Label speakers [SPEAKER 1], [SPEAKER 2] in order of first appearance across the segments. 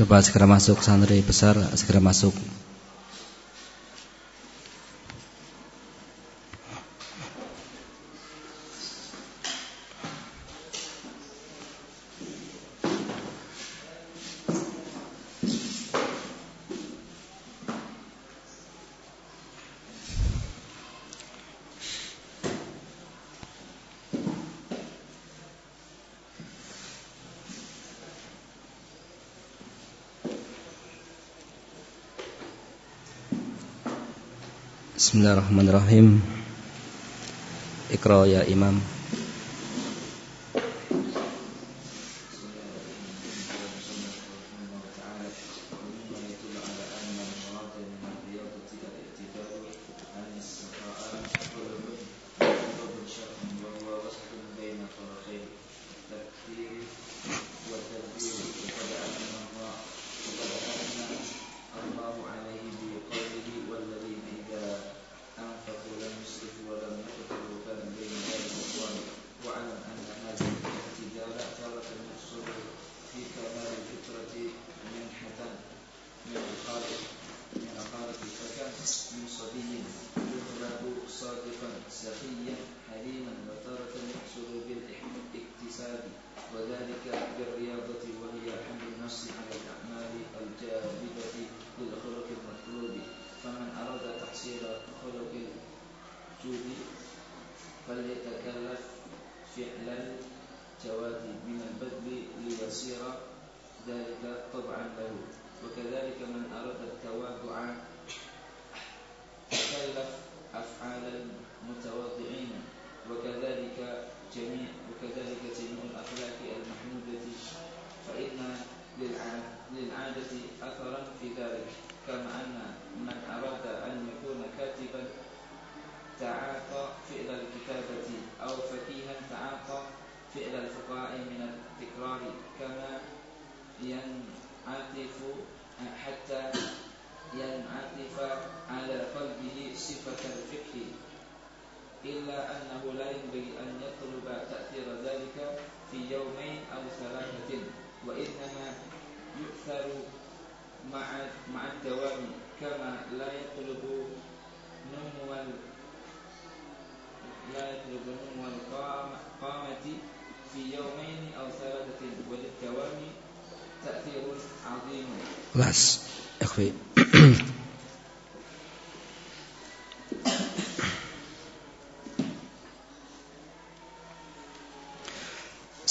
[SPEAKER 1] Coba segera masuk santri besar, segera masuk. Bismillahirrahmanirrahim. Ikra ya Imam.
[SPEAKER 2] وذلك بالرياضة وهي حمل النفس على الأعمال الجاذبة للخلق المطلوب. فمن أراد تحصيل خلق الجود فليتكلف فعلا جواد من البذل ليصير ذلك طبعا له. وكذلك من أراد التواضع تكلف أفعال متواضعين وكذلك الجميع وكذلك جميع الأخلاق المحمودة فإن للعادة أثرا في ذلك كما أن من أراد أن يكون كاتبا تعاطى فعل الكتابة أو فكيها تعاطى فعل الفقهاء من التكرار كما ينعطف حتى ينعطف على قلبه صفة الفقه. إلا أنه لا ينبغي أن يطلب تأثير ذلك في يومين أو ثلاثة وإنما يؤثر مع مع الدوام كما لا يطلب نمو لا يطلب نمو القامة في يومين أو ثلاثة وللدوام تأثير عظيم.
[SPEAKER 1] بس. أخوي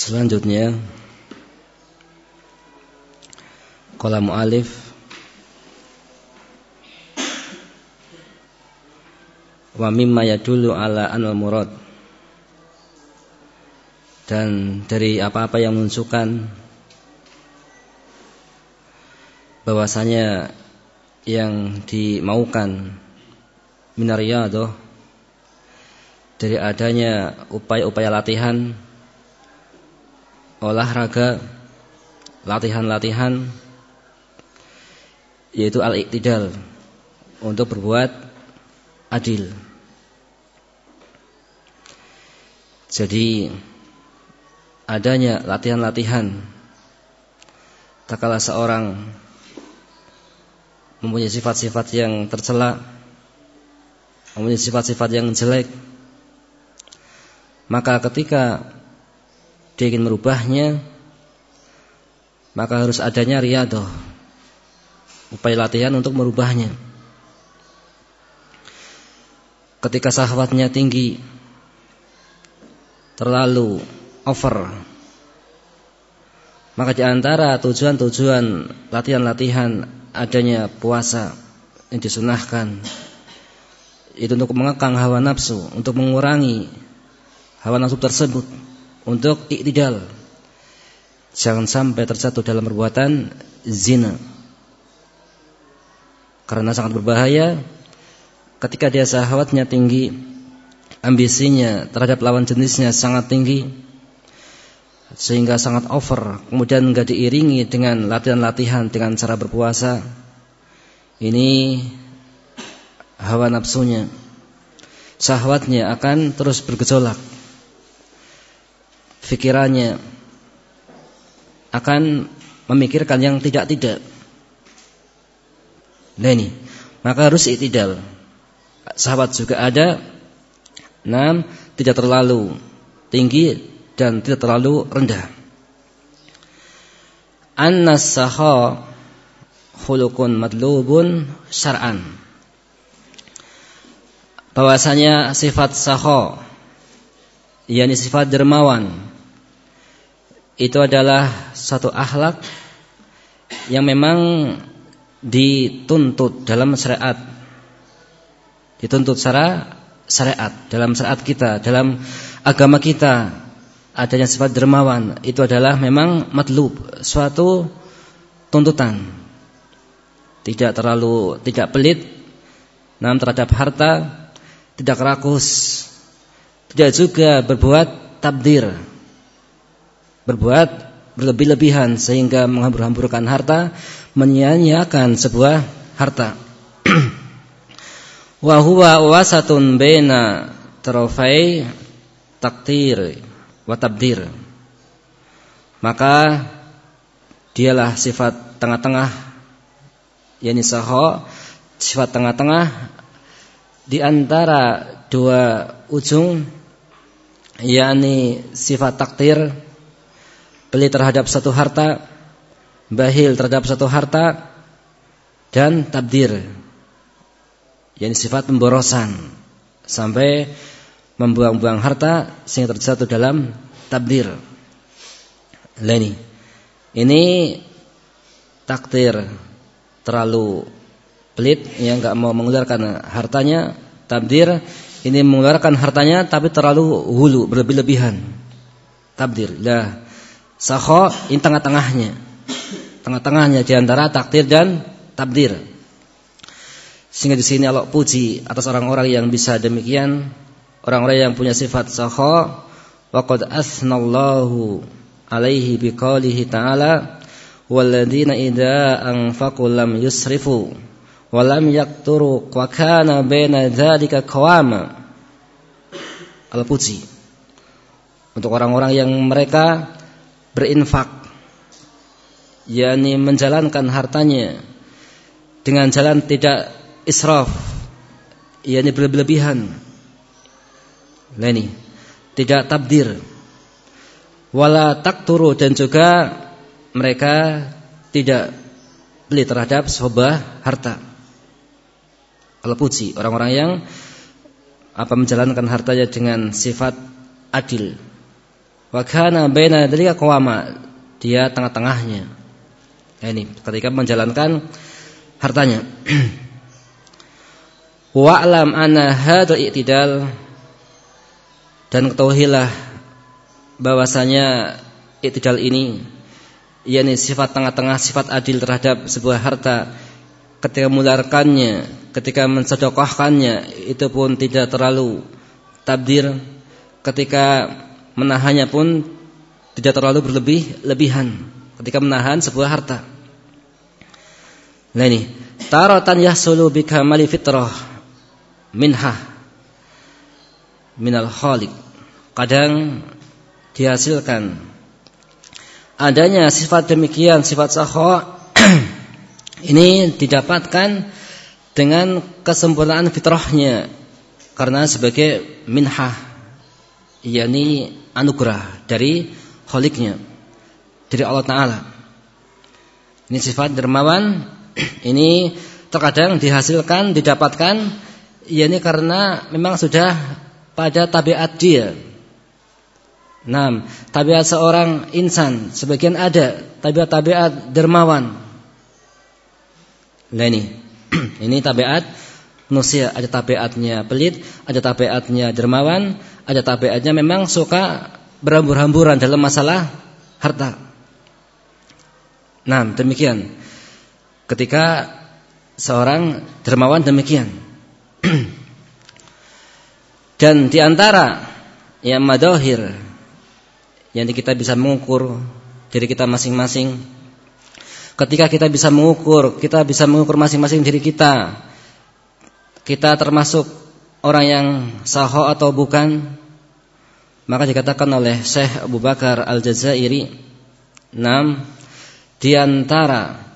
[SPEAKER 1] Selanjutnya. Kolam mu'alif Wa mimma yadulu ala anwal murad. Dan dari apa-apa yang menunjukkan bahwasanya yang dimaukan minariyado dari adanya upaya-upaya latihan olahraga latihan-latihan yaitu al-iktidal untuk berbuat adil. Jadi adanya latihan-latihan tak kala seorang mempunyai sifat-sifat yang tercela, mempunyai sifat-sifat yang jelek, maka ketika dia ingin merubahnya, maka harus adanya riadoh, upaya latihan untuk merubahnya. Ketika sahwatnya tinggi, terlalu over, maka di antara tujuan-tujuan latihan-latihan adanya puasa yang disunahkan itu untuk mengekang hawa nafsu, untuk mengurangi hawa nafsu tersebut, untuk iktidal. Jangan sampai terjatuh dalam perbuatan zina. Karena sangat berbahaya ketika dia syahwatnya tinggi, ambisinya terhadap lawan jenisnya sangat tinggi, sehingga sangat over kemudian enggak diiringi dengan latihan-latihan dengan cara berpuasa ini hawa nafsunya syahwatnya akan terus bergejolak pikirannya akan memikirkan yang tidak-tidak. Nah ini, maka harus itidal. Sahabat juga ada, enam tidak terlalu tinggi dan tidak terlalu rendah. Annas saha khuluqun madlubun syar'an. Bahwasanya sifat saha yakni sifat dermawan itu adalah satu akhlak yang memang dituntut dalam syariat. Dituntut secara syariat, dalam syariat kita, dalam agama kita adanya sifat dermawan itu adalah memang matlub, suatu tuntutan. Tidak terlalu tidak pelit namun terhadap harta, tidak rakus, tidak juga berbuat tabdir berbuat berlebih-lebihan sehingga menghambur-hamburkan harta, menyia-nyiakan sebuah harta. Wa huwa wasatun baina tarafai takdir wa tabdir. Maka dialah sifat tengah-tengah yakni saho, sifat tengah-tengah di antara dua ujung yakni sifat takdir beli terhadap satu harta, bahil terhadap satu harta, dan tabdir. Yang sifat pemborosan sampai membuang-buang harta sehingga terjatuh dalam tabdir. Leni. Ini takdir terlalu pelit yang enggak mau mengeluarkan hartanya, tabdir ini mengeluarkan hartanya tapi terlalu hulu berlebih-lebihan. Tabdir. Lah Sakho ini tengah-tengahnya. Tengah-tengahnya di antara takdir dan tabdir. Sehingga di sini Allah puji atas orang-orang yang bisa demikian, orang-orang yang punya sifat sakho. Waqad asnallahu alaihi biqaulihi ta'ala walladzina idza anfaqu lam yusrifu wa lam yaqturu wa kana baina. Allah puji untuk orang-orang yang mereka berinfak yakni menjalankan hartanya dengan jalan tidak israf yakni berlebihan. Nah ini tidak tabdir. Wala takturu dan juga mereka tidak beli terhadap sebuah harta. Allah puji orang-orang yang apa menjalankan hartanya dengan sifat adil Wa kana baina dzalika qawama. Dia tengah-tengahnya. Ya, ini ketika menjalankan hartanya. Wa'lam anna hadzal i'tidal dan ketahuilah bahwasanya i'tidal ini yakni sifat tengah-tengah sifat adil terhadap sebuah harta ketika mengeluarkannya ketika mensedekahkannya itu pun tidak terlalu tabdir ketika menahannya pun tidak terlalu berlebih lebihan ketika menahan sebuah harta. Nah ini, taratan yahsulu bikamali fitrah minha minal khaliq. Kadang dihasilkan adanya sifat demikian, sifat sahwa ini didapatkan dengan kesempurnaan fitrahnya karena sebagai minhah yakni anugerah dari kholiknya dari Allah Taala. Ini sifat dermawan ini terkadang dihasilkan didapatkan yakni karena memang sudah pada tabiat dia. Nah, tabiat seorang insan sebagian ada tabiat-tabiat dermawan. Nah ini, ini tabiat manusia ada tabiatnya pelit, ada tabiatnya dermawan, ada tabiatnya memang suka berhambur-hamburan dalam masalah harta. Nah, demikian. Ketika seorang dermawan demikian. Dan di antara yang madahir yang kita bisa mengukur diri kita masing-masing. Ketika kita bisa mengukur, kita bisa mengukur masing-masing diri kita. Kita termasuk orang yang saho atau bukan maka dikatakan oleh Syekh Abu Bakar Al-Jazairi, "Nam di antara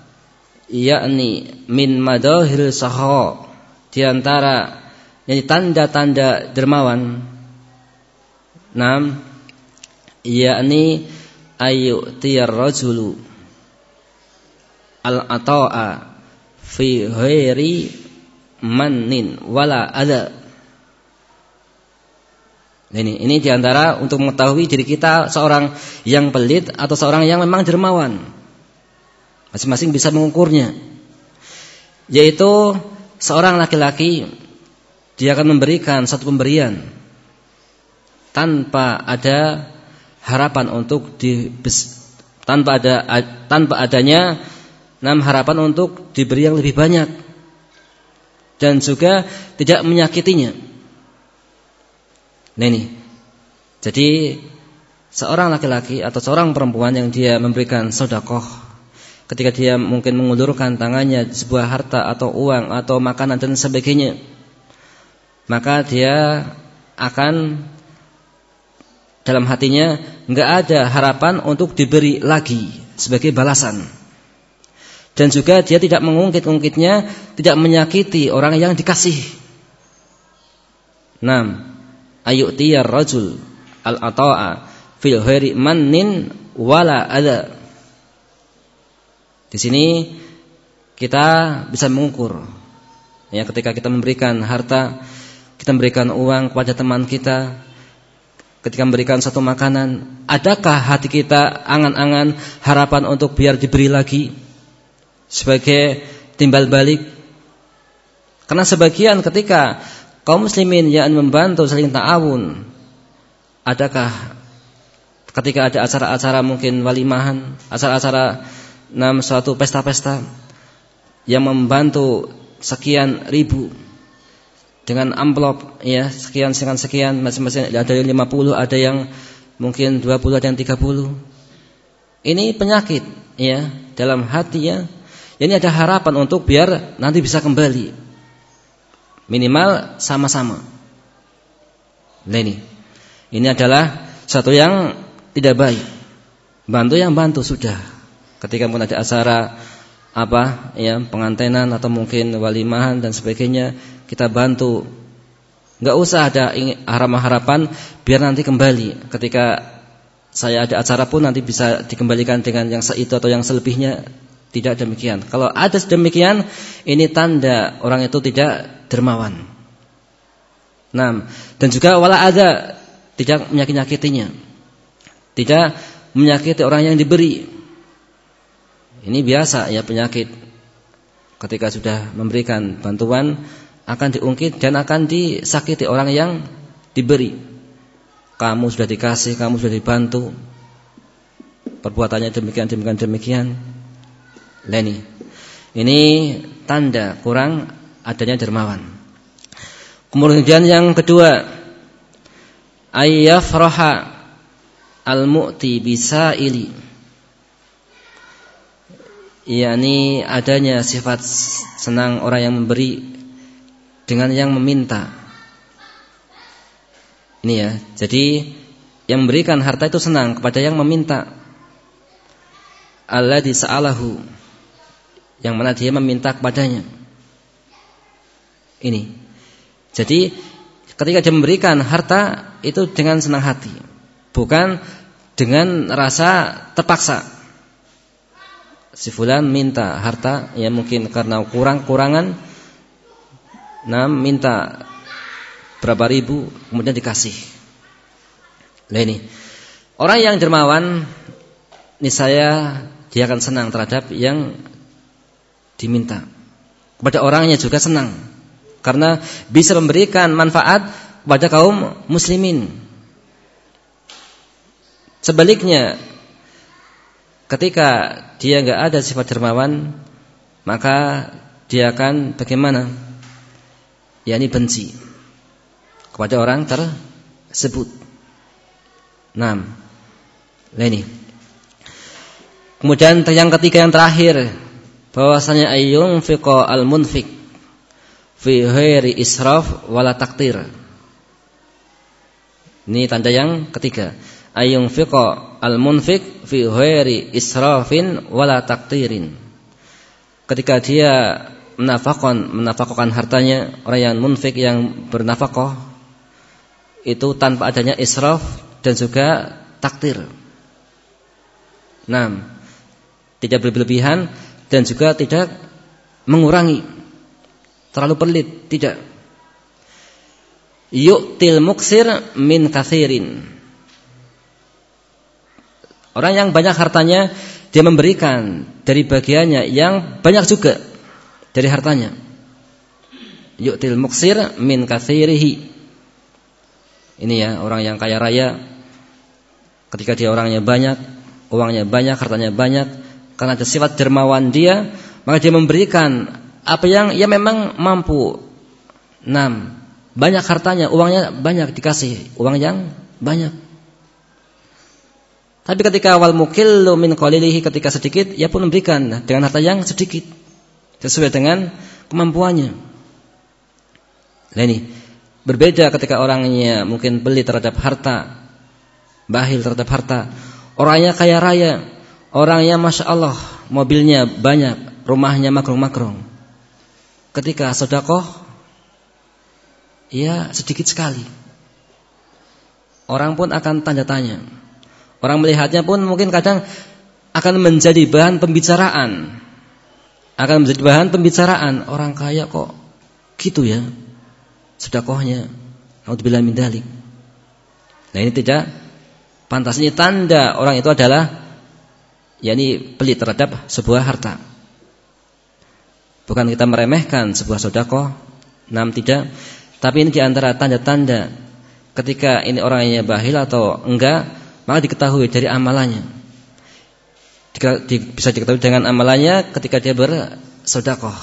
[SPEAKER 1] yakni min madahil sahha di antara yakni tanda-tanda dermawan nam yakni ayu tiyar rajulu al ata'a fi ghairi mannin wala ada ini ini di antara untuk mengetahui diri kita seorang yang pelit atau seorang yang memang dermawan. Masing-masing bisa mengukurnya. Yaitu seorang laki-laki dia akan memberikan satu pemberian tanpa ada harapan untuk di tanpa ada tanpa adanya enam harapan untuk diberi yang lebih banyak dan juga tidak menyakitinya. Nah ini. Jadi seorang laki-laki atau seorang perempuan yang dia memberikan sodakoh ketika dia mungkin mengulurkan tangannya sebuah harta atau uang atau makanan dan sebagainya maka dia akan dalam hatinya nggak ada harapan untuk diberi lagi sebagai balasan dan juga dia tidak mengungkit-ungkitnya tidak menyakiti orang yang dikasih. Nah, ayu'tiyar rajul al-ata'a fil ghairi mannin wala ada. Di sini kita bisa mengukur ya ketika kita memberikan harta, kita memberikan uang kepada teman kita, ketika memberikan satu makanan, adakah hati kita angan-angan harapan untuk biar diberi lagi sebagai timbal balik? Karena sebagian ketika kaum muslimin yang membantu saling ta'awun. Adakah ketika ada acara-acara mungkin walimahan acara-acara nam suatu pesta-pesta yang membantu sekian ribu dengan amplop ya sekian sekian sekian masing-masing ada yang 50 ada yang mungkin 20 ada yang 30 ini penyakit ya dalam hati ya. Ini ada harapan untuk biar nanti bisa kembali Minimal sama-sama. Nah ini. Ini adalah satu yang tidak baik. Bantu yang bantu sudah. Ketika pun ada acara apa ya pengantenan atau mungkin walimahan dan sebagainya kita bantu nggak usah ada harapan-harapan biar nanti kembali ketika saya ada acara pun nanti bisa dikembalikan dengan yang seitu atau yang selebihnya tidak demikian. Kalau ada demikian, ini tanda orang itu tidak dermawan. Nah, dan juga wala ada tidak menyakiti-nyakitinya. Tidak menyakiti orang yang diberi. Ini biasa ya penyakit. Ketika sudah memberikan bantuan akan diungkit dan akan disakiti orang yang diberi. Kamu sudah dikasih, kamu sudah dibantu. Perbuatannya demikian demikian demikian Leni. Ini tanda kurang adanya dermawan. Kemudian yang kedua, ayyafraha al-mu'ti bisaili. yakni adanya sifat senang orang yang memberi dengan yang meminta. Ini ya. Jadi yang memberikan harta itu senang kepada yang meminta. Allah disa'alahu yang mana dia meminta kepadanya. Ini. Jadi ketika dia memberikan harta itu dengan senang hati, bukan dengan rasa terpaksa. Si fulan minta harta ya mungkin karena kurang-kurangan nah minta berapa ribu kemudian dikasih. Nah ini. Orang yang dermawan ini saya dia akan senang terhadap yang diminta. Kepada orangnya juga senang. Karena bisa memberikan manfaat kepada kaum muslimin. Sebaliknya, ketika dia nggak ada sifat dermawan, maka dia akan bagaimana? Ya ini benci kepada orang tersebut. Nah, ini. Kemudian yang ketiga yang terakhir bahwasanya ayyun fiqa al-munfik fi ghairi israf wala taktir. Ini tanda yang ketiga. ayunfiqa al-munfik fi ghairi israfin wala taktirin. Ketika dia menafakon menafkahkan hartanya orang yang munfik yang bernafkah itu tanpa adanya israf dan juga taktir. Nah, tidak berlebihan dan juga tidak mengurangi terlalu pelit, tidak. Yu'til muksir min kathirin. Orang yang banyak hartanya dia memberikan dari bagiannya yang banyak juga dari hartanya. Yu'til muksir min kathirihi. Ini ya orang yang kaya raya ketika dia orangnya banyak, uangnya banyak, hartanya banyak, karena ada sifat dermawan dia, maka dia memberikan apa yang ia memang mampu. Enam, banyak hartanya, uangnya banyak dikasih, uang yang banyak. Tapi ketika awal mukil min qalilihi ketika sedikit, ia pun memberikan dengan harta yang sedikit sesuai dengan kemampuannya. Nah ini berbeda ketika orangnya mungkin beli terhadap harta, bahil terhadap harta. Orangnya kaya raya, orangnya masya Allah mobilnya banyak, rumahnya makrong-makrong. Ketika sodakoh, ia sedikit sekali. Orang pun akan tanya tanya. Orang melihatnya pun mungkin kadang akan menjadi bahan pembicaraan. Akan menjadi bahan pembicaraan. Orang kaya kok gitu ya. Sedekahnya. Nauzubillah min dalik. Nah ini tidak pantas ini tanda orang itu adalah yakni pelit terhadap sebuah harta. Bukan kita meremehkan sebuah sedekah, nam tidak, tapi ini di antara tanda-tanda ketika ini orangnya bahil atau enggak maka diketahui dari amalannya. Bisa diketahui dengan amalannya ketika dia bersodakoh.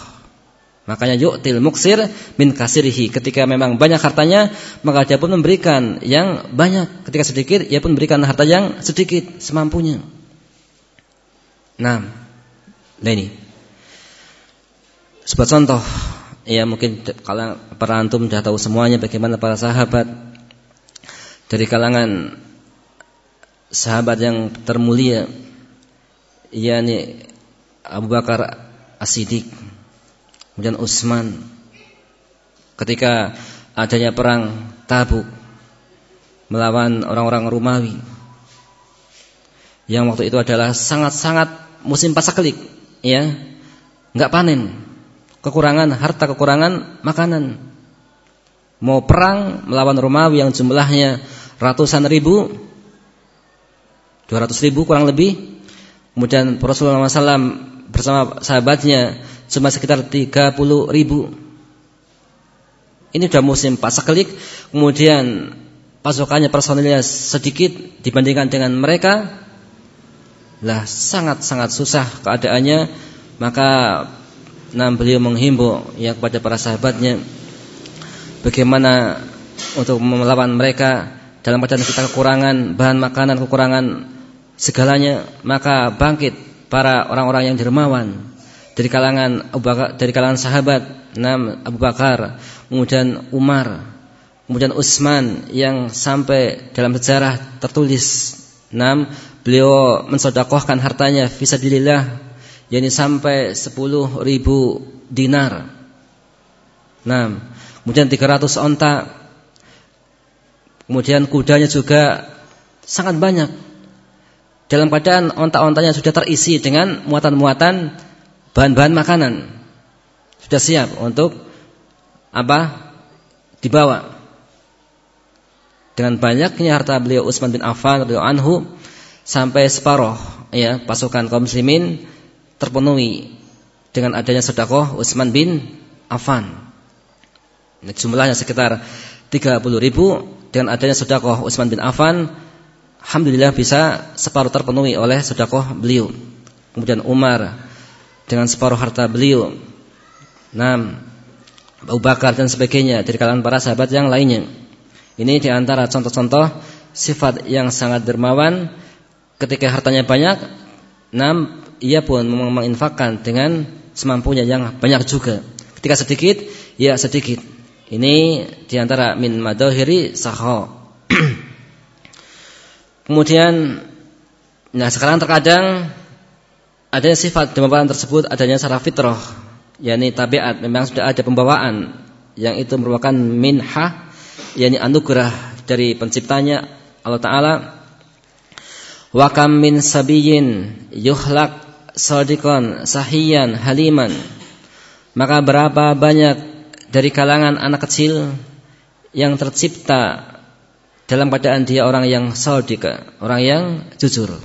[SPEAKER 1] Makanya yu'til muksir min kasirihi. Ketika memang banyak hartanya, maka dia pun memberikan yang banyak. Ketika sedikit, ia pun memberikan harta yang sedikit semampunya. Nah, nah ini. Sebuah contoh, ya mungkin kalau para antum sudah tahu semuanya bagaimana para sahabat. Dari kalangan sahabat yang termulia yakni Abu Bakar As-Siddiq kemudian Utsman ketika adanya perang Tabuk melawan orang-orang Romawi yang waktu itu adalah sangat-sangat musim pasaklik ya nggak panen kekurangan harta kekurangan makanan mau perang melawan Romawi yang jumlahnya ratusan ribu 200 ribu kurang lebih. Kemudian Rasulullah SAW bersama sahabatnya cuma sekitar 30 ribu. Ini sudah musim pasakelik. Kemudian pasukannya personilnya sedikit dibandingkan dengan mereka. Lah sangat-sangat susah keadaannya. Maka nah beliau menghimbau ya kepada para sahabatnya bagaimana untuk melawan mereka dalam keadaan kita kekurangan bahan makanan, kekurangan segalanya maka bangkit para orang-orang yang dermawan dari kalangan dari kalangan sahabat enam Abu Bakar kemudian Umar kemudian Utsman yang sampai dalam sejarah tertulis enam beliau mensodakohkan hartanya fisabilillah yakni sampai 10 ribu dinar enam kemudian 300 onta kemudian kudanya juga sangat banyak dalam keadaan onta-ontanya sudah terisi dengan muatan-muatan bahan-bahan makanan. Sudah siap untuk apa? Dibawa. Dengan banyaknya harta beliau Utsman bin Affan radhiyallahu anhu sampai separuh ya pasukan kaum muslimin terpenuhi dengan adanya sedekah Utsman bin Affan. Ini jumlahnya sekitar 30 ribu dengan adanya sedekah Utsman bin Affan Alhamdulillah bisa separuh terpenuhi oleh sedekah beliau. Kemudian Umar dengan separuh harta beliau. Nam, Abu Bakar dan sebagainya dari kalangan para sahabat yang lainnya. Ini di antara contoh-contoh sifat yang sangat dermawan ketika hartanya banyak. Nam, ia pun menginfakkan dengan semampunya yang banyak juga. Ketika sedikit, ya sedikit. Ini di antara min madahiri sahho. Kemudian nah sekarang terkadang adanya sifat pembawaan tersebut adanya secara fitrah, yakni tabiat memang sudah ada pembawaan yang itu merupakan minhah yakni anugerah dari penciptanya Allah taala wa kam min sabiyin yuhlak sadiqan sahiyan haliman maka berapa banyak dari kalangan anak kecil yang tercipta dalam keadaan dia orang yang sadiq, orang yang jujur.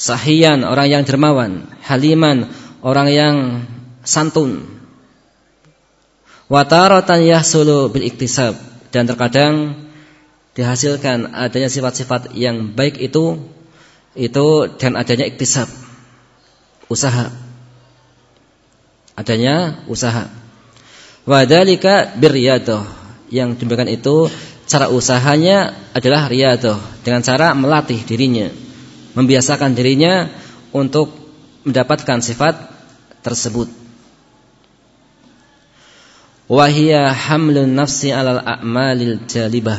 [SPEAKER 1] Sahiyan, orang yang dermawan, haliman, orang yang santun. Wataratan yahsulu bil iktisab. Dan terkadang dihasilkan adanya sifat-sifat yang baik itu itu dan adanya iktisab. Usaha. Adanya usaha. Wadalika biryadah yang demikian itu cara usahanya adalah riyadhah dengan cara melatih dirinya, membiasakan dirinya untuk mendapatkan sifat tersebut. Wahia hamlun nafsi alal a'malil jalibah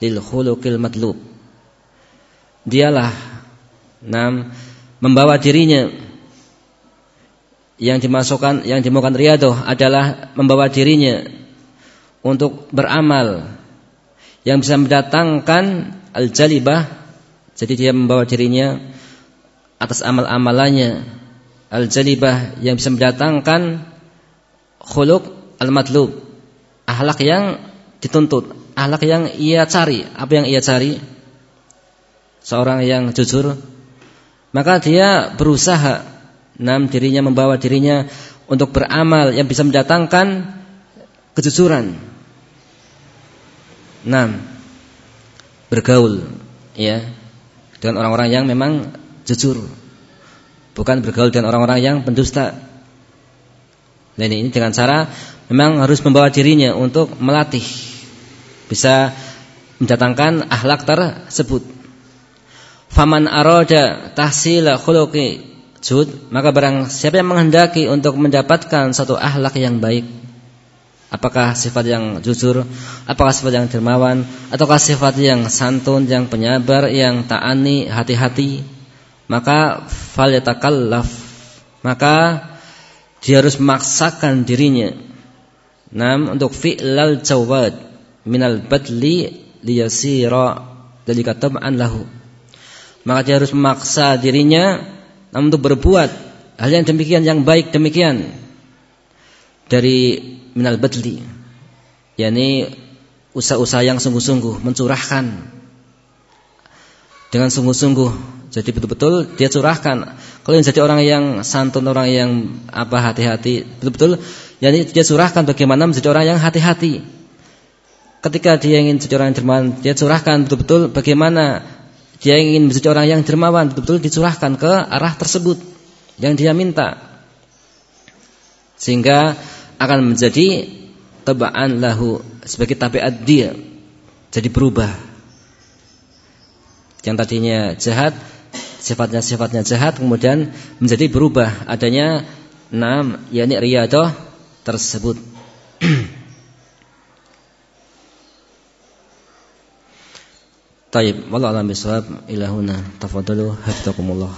[SPEAKER 1] lil khuluqil madlub. Dialah nam membawa dirinya yang dimasukkan yang dimaukan riyadhah adalah membawa dirinya untuk beramal yang bisa mendatangkan al-jalibah jadi dia membawa dirinya atas amal-amalannya al-jalibah yang bisa mendatangkan khuluq al-matlub. Akhlak yang dituntut. Akhlak yang ia cari. Apa yang ia cari? Seorang yang jujur. Maka dia berusaha. Nam dirinya membawa dirinya untuk beramal yang bisa mendatangkan kejujuran. Nah, bergaul. Ya. Dengan orang-orang yang memang jujur. Bukan bergaul dengan orang-orang yang pendusta. Dan ini dengan cara memang harus membawa dirinya untuk melatih bisa mendatangkan akhlak tersebut. Faman arada tahsila khuluqi jud, maka barang siapa yang menghendaki untuk mendapatkan satu akhlak yang baik, Apakah sifat yang jujur, apakah sifat yang dermawan, ataukah sifat yang santun, yang penyabar, yang ta'ani, hati-hati, maka fal yatakallaf. Maka dia harus memaksakan dirinya. Nam untuk fi'lal jawad minal badli liyasira. Dalika tab'an lahu. Maka dia harus memaksa dirinya untuk berbuat hal yang demikian yang baik demikian dari minal badli. Yakni usaha-usaha yang sungguh-sungguh mencurahkan. Dengan sungguh-sungguh. Jadi betul-betul dia curahkan. Kalau yang jadi orang yang santun orang yang apa hati-hati betul-betul yakni dia curahkan bagaimana menjadi orang yang hati-hati. Ketika dia ingin jadi orang yang dermawan dia curahkan betul-betul bagaimana dia ingin menjadi orang yang dermawan. Betul-betul dicurahkan ke arah tersebut yang dia minta. Sehingga akan menjadi tebaan lahu sebagai tabiat dia. Jadi berubah. Yang tadinya jahat sifatnya sifatnya jahat kemudian menjadi berubah. Adanya enam yakni riyadah tersebut. Taib, wallahu a'lam bishawab. Ilahuna tafadalu hafizakumullah.